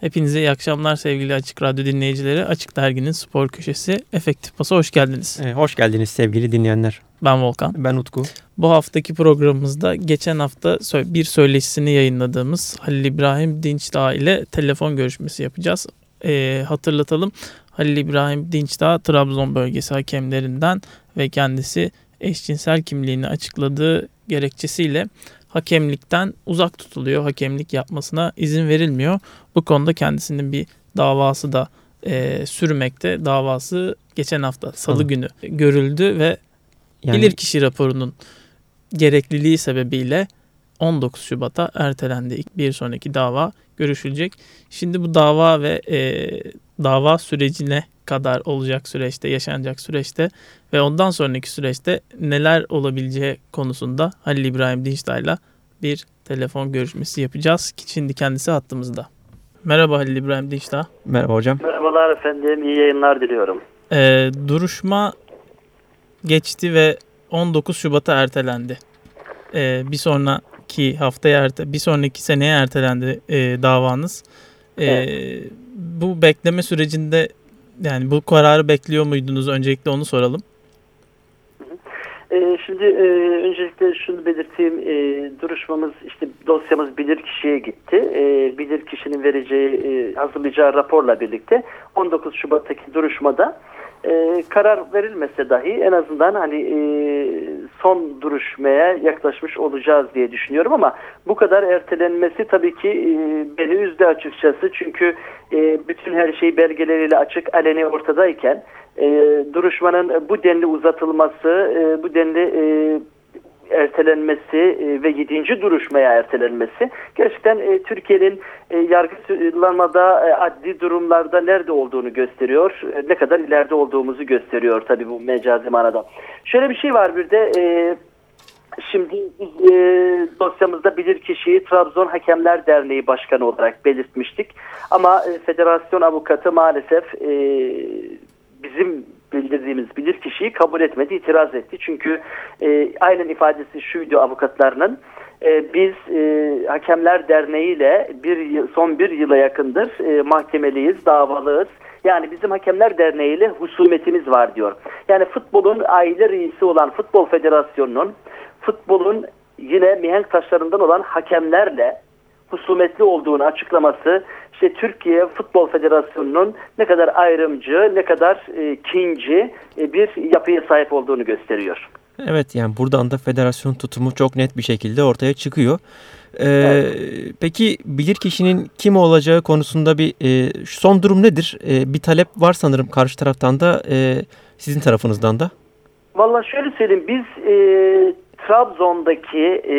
Hepinize iyi akşamlar sevgili Açık Radyo dinleyicileri. Açık Dergi'nin spor köşesi Efektif Pas'a hoş geldiniz. Ee, hoş geldiniz sevgili dinleyenler. Ben Volkan. Ben Utku. Bu haftaki programımızda geçen hafta bir söyleşisini yayınladığımız Halil İbrahim Dinçdağ ile telefon görüşmesi yapacağız. Ee, hatırlatalım Halil İbrahim Dinçdağ Trabzon bölgesi hakemlerinden ve kendisi eşcinsel kimliğini açıkladığı gerekçesiyle hakemlikten uzak tutuluyor. Hakemlik yapmasına izin verilmiyor. Bu konuda kendisinin bir davası da e, sürmekte. Davası geçen hafta salı Hı. günü görüldü ve yani... bilirkişi raporunun gerekliliği sebebiyle 19 Şubat'a ertelendi. Bir sonraki dava görüşülecek. Şimdi bu dava ve e, dava sürecine kadar olacak süreçte, yaşanacak süreçte ve ondan sonraki süreçte neler olabileceği konusunda Halil İbrahim Dinçtay'la bir telefon görüşmesi yapacağız. Şimdi kendisi hattımızda. Merhaba Halil İbrahim Dinçtay. Merhaba hocam. Merhabalar efendim. İyi yayınlar diliyorum. Ee, duruşma geçti ve 19 Şubat'a ertelendi. Ee, bir sonraki haftaya erte, bir sonraki seneye ertelendi e, davanız. Ee, evet. Bu bekleme sürecinde yani bu kararı bekliyor muydunuz? Öncelikle onu soralım. Ee, şimdi e, öncelikle şunu belirteyim. E, duruşmamız işte dosyamız bilir kişiye gitti. E, bilir kişinin vereceği e, hazırlayacağı raporla birlikte 19 Şubat'taki duruşmada e, karar verilmese dahi en azından hani e, son duruşmaya yaklaşmış olacağız diye düşünüyorum ama bu kadar ertelenmesi tabii ki e, beni üzdü açıkçası. Çünkü e, bütün her şey belgeleriyle açık aleni ortadayken e, duruşmanın bu denli uzatılması e, bu denli e, ertelenmesi e, ve yedinci duruşmaya ertelenmesi gerçekten e, Türkiye'nin e, yargılanmada adli durumlarda nerede olduğunu gösteriyor. Ne kadar ileride olduğumuzu gösteriyor tabii bu mecazi manada. Şöyle bir şey var bir de Şimdi e, dosyamızda bilir kişiyi Trabzon Hakemler Derneği Başkanı olarak belirtmiştik. Ama federasyon avukatı maalesef kişiyi kabul etmedi, itiraz etti. Çünkü e, aynen ifadesi şuydu avukatlarının. E, biz e, Hakemler Derneği ile bir son bir yıla yakındır e, mahkemeliyiz, davalıyız. Yani bizim Hakemler Derneği ile husumetimiz var diyor. Yani futbolun aile reisi olan Futbol Federasyonu'nun futbolun yine mihenk taşlarından olan hakemlerle husumetli olduğunu açıklaması işte Türkiye Futbol Federasyonu'nun ne kadar ayrımcı, ne kadar e, kinci e, bir yapıya sahip olduğunu gösteriyor. Evet yani buradan da federasyon tutumu çok net bir şekilde ortaya çıkıyor. Ee, evet. Peki bilir kişinin kim olacağı konusunda bir e, son durum nedir? E, bir talep var sanırım karşı taraftan da e, sizin tarafınızdan da. Valla şöyle söyleyeyim biz e, Trabzon'daki e,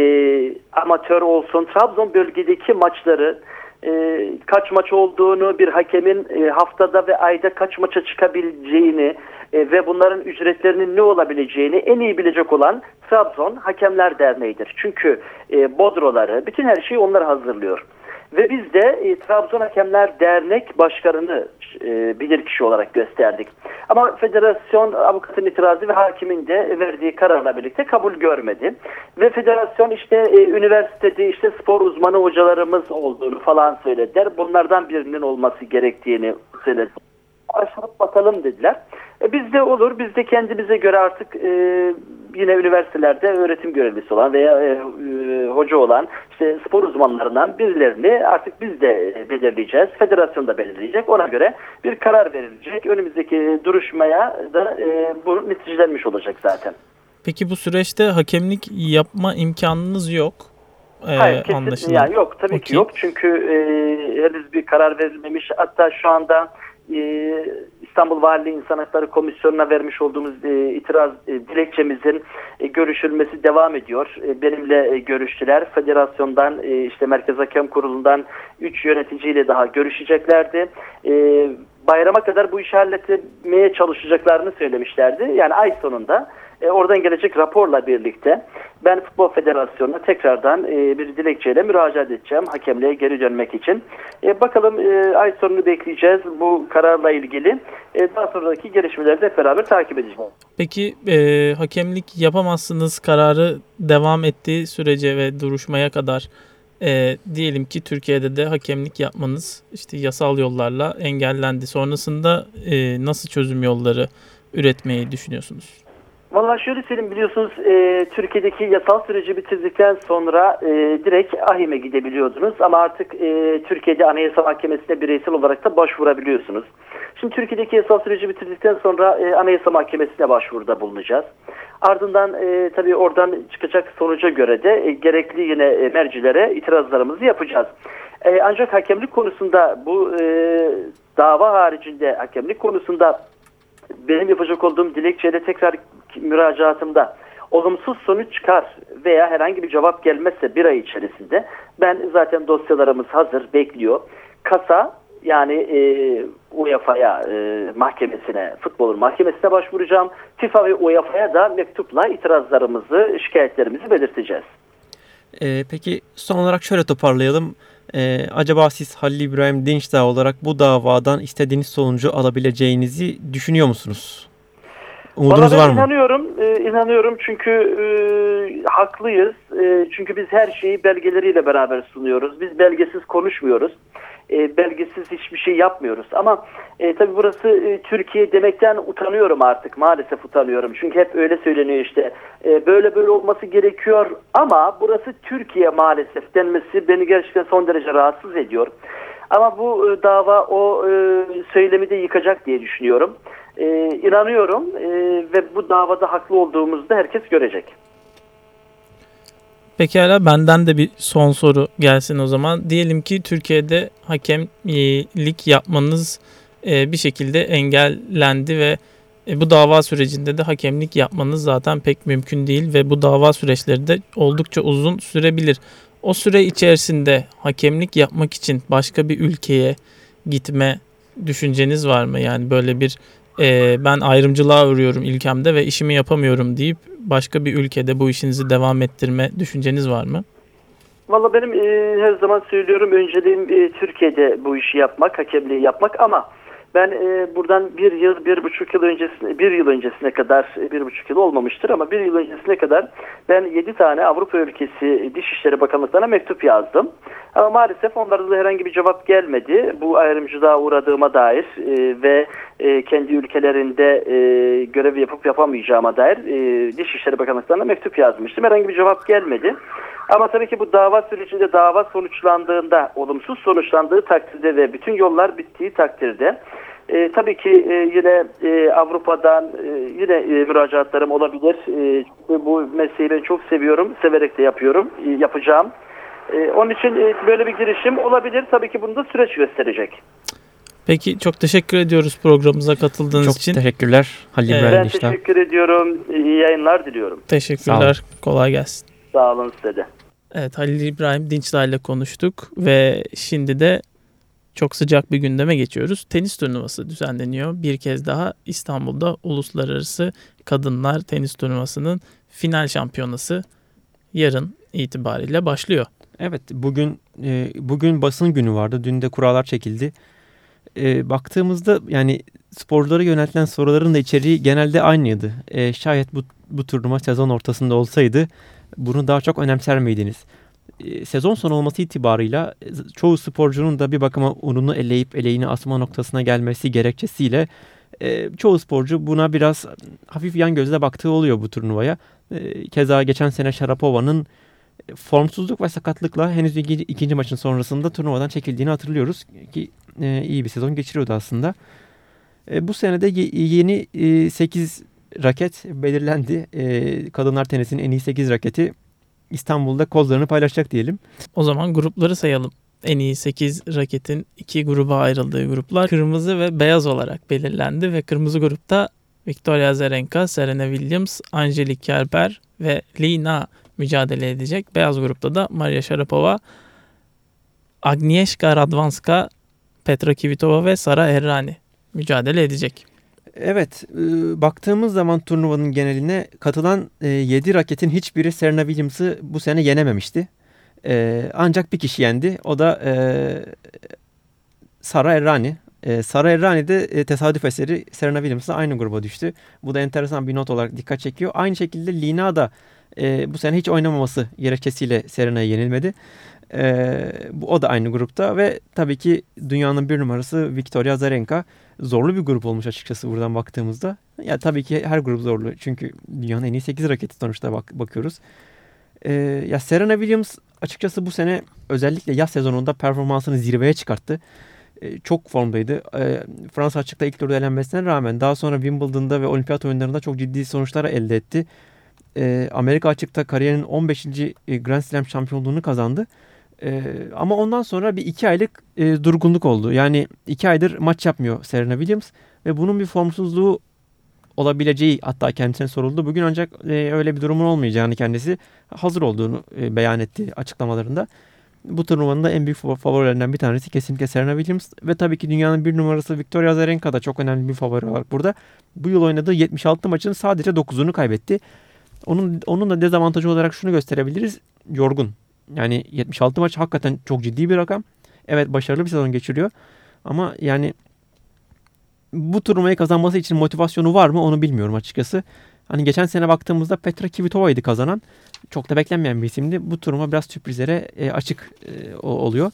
amatör olsun Trabzon bölgedeki maçları e, kaç maç olduğunu, bir hakemin e, haftada ve ayda kaç maça çıkabileceğini e, ve bunların ücretlerinin ne olabileceğini en iyi bilecek olan Trabzon Hakemler Derneği'dir. Çünkü e, bodroları, bütün her şeyi onlar hazırlıyor. Ve biz de e, Trabzon Hakemler Dernek Başkanı'nı e, bilirkişi olarak gösterdik. Ama federasyon avukatın itirazı ve hakimin de verdiği kararla birlikte kabul görmedi. Ve federasyon işte e, üniversitede işte spor uzmanı hocalarımız olduğunu falan söylediler. Bunlardan birinin olması gerektiğini söyledi. Araştırıp bakalım dediler. E, biz de olur. Biz de kendimize göre artık e, yine üniversitelerde öğretim görevlisi olan veya e, e, hoca olan işte spor uzmanlarından birilerini artık biz de belirleyeceğiz. Federasyon da belirleyecek. Ona göre bir karar verilecek. Önümüzdeki duruşmaya da e, bu neticelenmiş olacak zaten. Peki bu süreçte hakemlik yapma imkanınız yok. Ee, Hayır kesinlikle yani yok tabii okay. ki yok çünkü e, henüz bir karar verilmemiş hatta şu anda e, İstanbul Valiliği İnsan Hakları Komisyonu'na vermiş olduğumuz e, itiraz e, dilekçemizin görüşülmesi devam ediyor. Benimle görüştüler. Federasyondan işte Merkez Hakem Kurulu'ndan 3 yöneticiyle daha görüşeceklerdi. Bayrama kadar bu işi halletmeye çalışacaklarını söylemişlerdi. Yani ay sonunda oradan gelecek raporla birlikte ben Futbol Federasyonu'na tekrardan e, bir dilekçeyle müracaat edeceğim hakemliğe geri dönmek için. E, bakalım e, ay sonunu bekleyeceğiz bu kararla ilgili. E, daha sonraki gelişmeleri de beraber takip edeceğiz. Peki e, hakemlik yapamazsınız kararı devam ettiği sürece ve duruşmaya kadar E, diyelim ki Türkiye'de de hakemlik yapmanız işte yasal yollarla engellendi. Sonrasında e, nasıl çözüm yolları üretmeyi düşünüyorsunuz? Valla şöyle söyleyeyim biliyorsunuz e, Türkiye'deki yasal süreci bitirdikten sonra e, direkt AHİM'e gidebiliyordunuz ama artık e, Türkiye'de Anayasa Mahkemesi'ne bireysel olarak da başvurabiliyorsunuz. Şimdi Türkiye'deki yasal süreci bitirdikten sonra e, Anayasa Mahkemesi'ne başvuruda bulunacağız. Ardından e, tabii oradan çıkacak sonuca göre de e, gerekli yine e, mercilere itirazlarımızı yapacağız. E, ancak hakemlik konusunda bu e, dava haricinde hakemlik konusunda benim yapacak olduğum dilekçede tekrar müracaatımda olumsuz sonuç çıkar veya herhangi bir cevap gelmezse bir ay içerisinde ben zaten dosyalarımız hazır bekliyor. Kasa yani e, UEFA'ya e, mahkemesine, futbolun mahkemesine başvuracağım. FIFA ve UEFA'ya da mektupla itirazlarımızı, şikayetlerimizi belirteceğiz. E, peki son olarak şöyle toparlayalım. E, acaba siz Halil İbrahim Dinçdağ olarak bu davadan istediğiniz sonucu alabileceğinizi düşünüyor musunuz? Umudunuz var mı? inanıyorum. E, inanıyorum çünkü e, haklıyız. E, çünkü biz her şeyi belgeleriyle beraber sunuyoruz. Biz belgesiz konuşmuyoruz e, belgesiz hiçbir şey yapmıyoruz. Ama e, tabii burası e, Türkiye demekten utanıyorum artık. Maalesef utanıyorum. Çünkü hep öyle söyleniyor işte. E, böyle böyle olması gerekiyor ama burası Türkiye maalesef denmesi beni gerçekten son derece rahatsız ediyor. Ama bu e, dava o e, söylemi de yıkacak diye düşünüyorum. E, inanıyorum e, ve bu davada haklı olduğumuzu da herkes görecek. Pekala benden de bir son soru gelsin o zaman. Diyelim ki Türkiye'de hakemlik yapmanız e, bir şekilde engellendi ve e, bu dava sürecinde de hakemlik yapmanız zaten pek mümkün değil ve bu dava süreçleri de oldukça uzun sürebilir. O süre içerisinde hakemlik yapmak için başka bir ülkeye gitme düşünceniz var mı? Yani böyle bir e, ben ayrımcılığa uğruyorum ülkemde ve işimi yapamıyorum deyip başka bir ülkede bu işinizi devam ettirme düşünceniz var mı? Valla benim e, her zaman söylüyorum önceliğim e, Türkiye'de bu işi yapmak, hakemliği yapmak ama ben e, buradan bir yıl, bir buçuk yıl öncesine, bir yıl öncesine kadar, e, bir buçuk yıl olmamıştır ama bir yıl öncesine kadar ben yedi tane Avrupa ülkesi Dışişleri Bakanlıklarına mektup yazdım. Ama maalesef onlarda da herhangi bir cevap gelmedi. Bu ayrımcılığa uğradığıma dair e, ve e, kendi ülkelerinde e, görev yapıp yapamayacağıma dair e, Dışişleri Bakanlıklarına mektup yazmıştım. Herhangi bir cevap gelmedi. Ama tabii ki bu dava sürecinde dava sonuçlandığında, olumsuz sonuçlandığı takdirde ve bütün yollar bittiği takdirde e, tabii ki e, yine e, Avrupa'dan e, yine e, müracaatlarım olabilir. E, bu mesleği ben çok seviyorum, severek de yapıyorum, e, yapacağım. E, onun için e, böyle bir girişim olabilir. Tabii ki bunu da süreç gösterecek. Peki çok teşekkür ediyoruz programımıza katıldığınız çok için. Çok teşekkürler Halil ee, Ben teşekkür ediyorum. İyi yayınlar diliyorum. Teşekkürler. Kolay gelsin. Sağ olun size de. Evet Halil İbrahim Dinçdağ ile konuştuk ve şimdi de çok sıcak bir gündeme geçiyoruz. Tenis turnuvası düzenleniyor. Bir kez daha İstanbul'da Uluslararası Kadınlar Tenis Turnuvası'nın final şampiyonası yarın itibariyle başlıyor. Evet bugün e, bugün basın günü vardı. Dün de kurallar çekildi. E, baktığımızda yani sporculara yöneltilen soruların da içeriği genelde aynıydı. E, şayet bu, bu turnuva sezon ortasında olsaydı bunu daha çok önemser miydiniz? E, sezon sonu olması itibarıyla e, çoğu sporcunun da bir bakıma ununu eleyip eleğini asma noktasına gelmesi gerekçesiyle e, çoğu sporcu buna biraz hafif yan gözle baktığı oluyor bu turnuvaya. Keza geçen sene Sharapova'nın formsuzluk ve sakatlıkla henüz ikinci, maçın sonrasında turnuvadan çekildiğini hatırlıyoruz ki iyi bir sezon geçiriyordu aslında. E, bu senede yeni e, 8 raket belirlendi. Kadınlar tenisinin en iyi 8 raketi İstanbul'da kozlarını paylaşacak diyelim. O zaman grupları sayalım. En iyi 8 raketin iki gruba ayrıldığı gruplar kırmızı ve beyaz olarak belirlendi ve kırmızı grupta Victoria Azarenka, Serena Williams, Angelique Kerber ve Lina mücadele edecek. Beyaz grupta da Maria Sharapova, Agnieszka Radwanska, Petra Kvitova ve Sara Errani mücadele edecek. Evet, e, baktığımız zaman turnuvanın geneline katılan e, 7 raketin hiçbiri Serena Williams'ı bu sene yenememişti. E, ancak bir kişi yendi. O da e, Sara Errani. Sara Errani de e, tesadüf eseri Serena Williams'la aynı gruba düştü. Bu da enteresan bir not olarak dikkat çekiyor. Aynı şekilde Lina da bu sene hiç oynamaması gerekçesiyle Serena'ya yenilmedi. E, bu, o da aynı grupta ve tabii ki dünyanın bir numarası Victoria Azarenka. Zorlu bir grup olmuş açıkçası buradan baktığımızda. Ya tabii ki her grup zorlu. Çünkü dünyanın en iyi 8 raketi sonuçta bak, bakıyoruz. E, ya Serena Williams açıkçası bu sene özellikle yaz sezonunda performansını zirveye çıkarttı. E, çok formdaydı. E, Fransa açıkta ilk turda elenmesine rağmen daha sonra Wimbledon'da ve olimpiyat oyunlarında çok ciddi sonuçlar elde etti. E, Amerika açıkta kariyerinin 15. Grand Slam şampiyonluğunu kazandı. Ama ondan sonra bir iki aylık durgunluk oldu. Yani iki aydır maç yapmıyor Serena Williams ve bunun bir formsuzluğu olabileceği hatta kendisine soruldu. Bugün ancak öyle bir durumun olmayacağını kendisi hazır olduğunu beyan etti açıklamalarında. Bu turnuvanın da en büyük favorilerinden bir tanesi kesinlikle Serena Williams ve tabii ki dünyanın bir numarası Victoria Azarenka da çok önemli bir favori olarak burada. Bu yıl oynadığı 76 maçın sadece 9'unu kaybetti. Onun onun da dezavantajı olarak şunu gösterebiliriz. Yorgun. Yani 76 maç hakikaten çok ciddi bir rakam. Evet başarılı bir sezon geçiriyor. Ama yani bu turnuvayı kazanması için motivasyonu var mı onu bilmiyorum açıkçası. Hani geçen sene baktığımızda Petra Kvitova'ydı kazanan. Çok da beklenmeyen bir isimdi. Bu turuma biraz sürprizlere e, açık e, oluyor.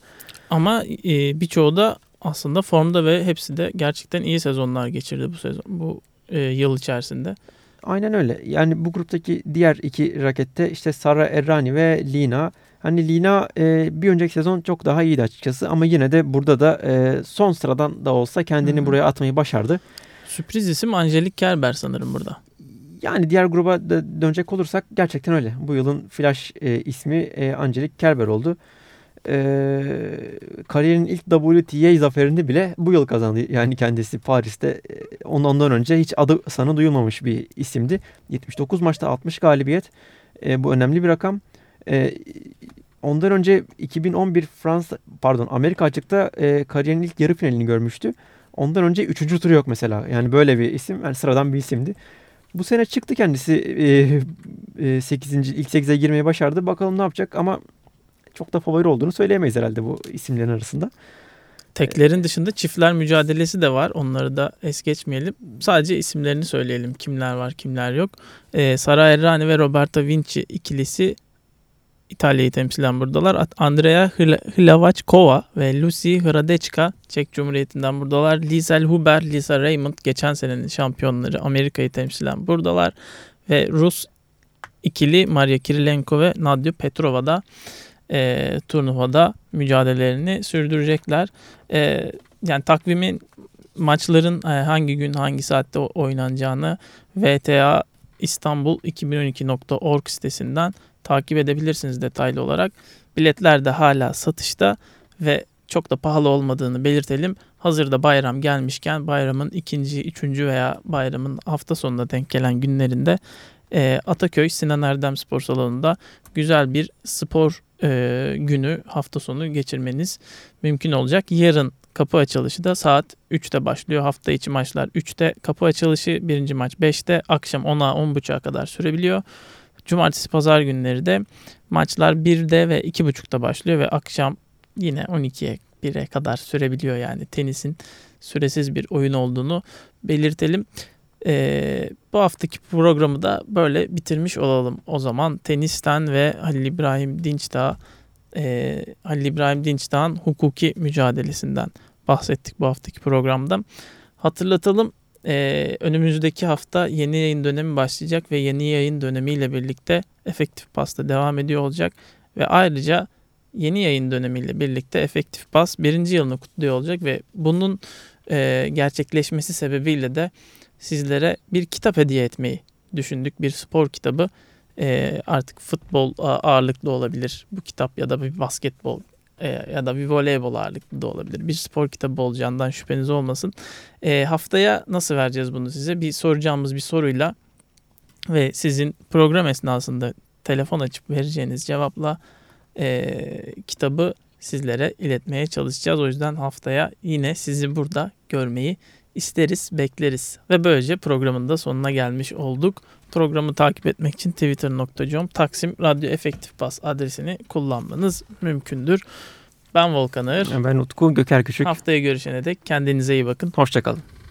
Ama e, birçoğu da aslında formda ve hepsi de gerçekten iyi sezonlar geçirdi bu sezon bu e, yıl içerisinde. Aynen öyle. Yani bu gruptaki diğer iki rakette işte Sara Errani ve Lina. Hani Lina e, bir önceki sezon çok daha iyiydi açıkçası ama yine de burada da e, son sıradan da olsa kendini hmm. buraya atmayı başardı. Sürpriz isim Angelik Kerber sanırım burada. Yani diğer gruba da dönecek olursak gerçekten öyle. Bu yılın flash e, ismi e, Angelique Kerber oldu. E, kariyerin ilk WTA zaferini bile bu yıl kazandı. Yani kendisi Paris'te e, ondan önce hiç adı sana duyulmamış bir isimdi. 79 maçta 60 galibiyet. E, bu önemli bir rakam. E, ondan önce 2011 Fransa pardon Amerika açıkta e, kariyerin ilk yarı finalini görmüştü. Ondan önce 3. turu yok mesela. Yani böyle bir isim. Yani sıradan bir isimdi. Bu sene çıktı kendisi e, e, 8. ilk 8'e girmeye başardı. Bakalım ne yapacak ama çok da favori olduğunu söyleyemeyiz herhalde bu isimlerin arasında. Teklerin dışında çiftler mücadelesi de var. Onları da es geçmeyelim. Sadece isimlerini söyleyelim. Kimler var, kimler yok. Ee, Sara Errani ve Roberta Vinci ikilisi İtalya'yı temsilen buradalar. Andrea Hlavachkova ve Lucy Hradecka Çek Cumhuriyeti'nden buradalar. Liesel Huber, Lisa Raymond geçen senenin şampiyonları Amerika'yı temsilen buradalar. Ve Rus ikili Maria Kirilenko ve Nadia Petrova da e, turnuvada mücadelelerini sürdürecekler. E, yani takvimin maçların e, hangi gün hangi saatte oynanacağını VTA İstanbul 2012.org sitesinden takip edebilirsiniz detaylı olarak. Biletler de hala satışta ve çok da pahalı olmadığını belirtelim. Hazırda bayram gelmişken bayramın ikinci, üçüncü veya bayramın hafta sonuna denk gelen günlerinde e, Ataköy Sinan Erdem Spor Salonu'nda güzel bir spor e, günü hafta sonu geçirmeniz mümkün olacak. Yarın kapı açılışı da saat 3'te başlıyor. Hafta içi maçlar 3'te kapı açılışı birinci maç 5'te akşam 10'a 10.30'a kadar sürebiliyor. Cumartesi pazar günleri de maçlar 1'de ve 2.30'da başlıyor ve akşam yine 12'ye 1'e kadar sürebiliyor yani tenisin süresiz bir oyun olduğunu belirtelim. Ee, bu haftaki programı da böyle bitirmiş olalım. O zaman tenisten ve Halil İbrahim Dinçdağ e, Halil İbrahim Dinçdağ'ın hukuki mücadelesinden bahsettik bu haftaki programda. Hatırlatalım ee, önümüzdeki hafta yeni yayın dönemi başlayacak ve yeni yayın dönemiyle birlikte efektif pasta devam ediyor olacak. Ve ayrıca yeni yayın dönemiyle birlikte efektif pas birinci yılını kutluyor olacak ve bunun e, gerçekleşmesi sebebiyle de sizlere bir kitap hediye etmeyi düşündük. Bir spor kitabı e, artık futbol ağırlıklı olabilir bu kitap ya da bir basketbol e, ya da bir voleybol ağırlıklı da olabilir. Bir spor kitabı olacağından şüpheniz olmasın. E, haftaya nasıl vereceğiz bunu size? Bir soracağımız bir soruyla ve sizin program esnasında telefon açıp vereceğiniz cevapla e, kitabı sizlere iletmeye çalışacağız. O yüzden haftaya yine sizi burada görmeyi isteriz, bekleriz. Ve böylece programın da sonuna gelmiş olduk. Programı takip etmek için twitter.com Taksim Radyo Efektif Bas adresini kullanmanız mümkündür. Ben Volkan Ağır. Ben Utku Göker Küçük. Haftaya görüşene dek kendinize iyi bakın. Hoşçakalın.